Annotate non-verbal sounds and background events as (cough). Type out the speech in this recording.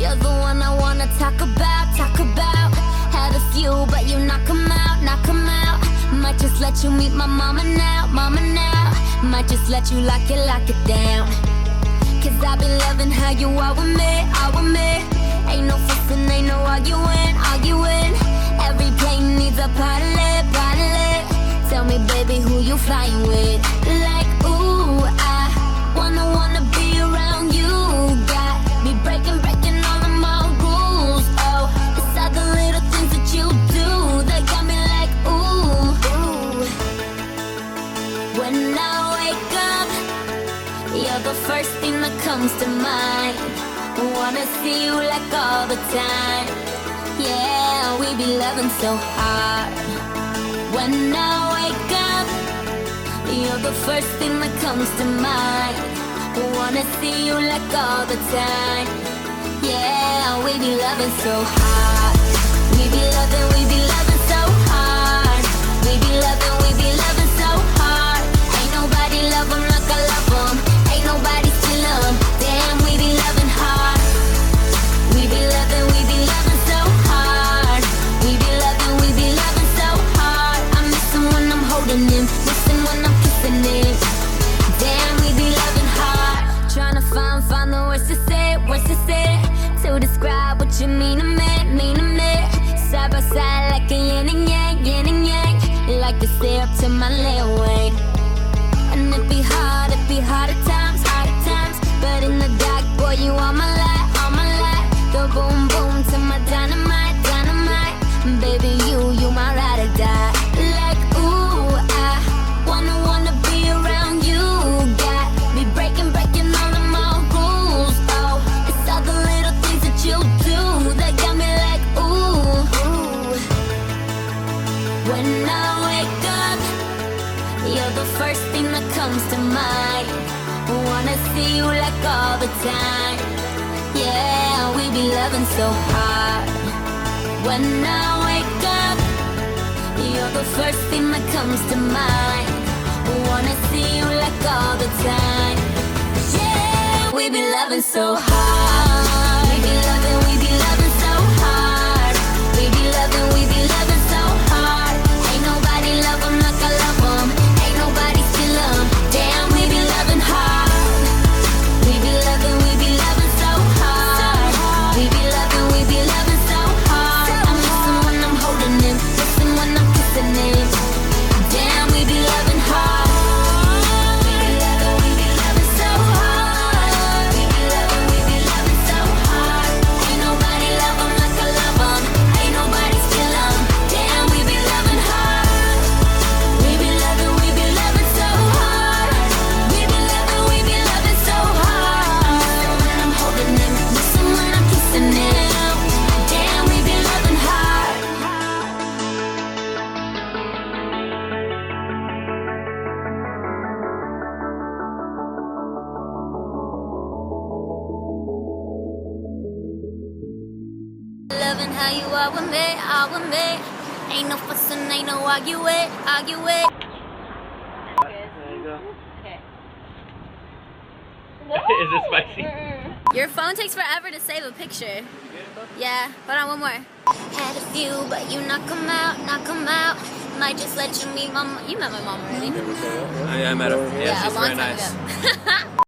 You're the one I wanna talk about, talk about. Had a few, but you knock 'em out, knock 'em out. Might just let you meet my mama now, mama now. Might just let you lock it, lock it down. Cause I've been loving how you are with me, are with me. Ain't no fussing, ain't no arguing, arguing. Every plane needs a pilot, pilot. Tell me, baby, who you flying with? Like When I wake up, you're the first thing that comes to mind. Wanna see you like all the time. Yeah, we be loving so hard. When I wake up, you're the first thing that comes to mind. Wanna see you like all the time. Yeah, we be loving so hard. We be loving, we be loving so hard. We be loving, my little way. And it be hard, it be hard at times, hard at times. But in the dark, boy, you are my light, my light. The boom boom to my dynamite, dynamite. Baby, you, you my ride or die. Like ooh, I wanna wanna be around you. Got me breaking, breaking all of my rules. Oh, it's all the little things that you do that got me like ooh. ooh. When I wake up. You're the first thing that comes to mind. Wanna see you like all the time. Yeah, we be loving so hard. When I wake up, you're the first thing that comes to mind. Wanna see you like all the time. Yeah, we be loving so hard. Loving how you are with me, are with me. Ain't no fussing, ain't no arguing, arguing. There you go. Is it spicy? Your phone takes forever to save a picture. Yeah, hold on, one more. Had a few, but you knock 'em out, knock 'em out. Might just let you meet my mom. You met my mom already. I, oh, I met her. Yeah, Yeah, she's a long very time nice. ago. (laughs)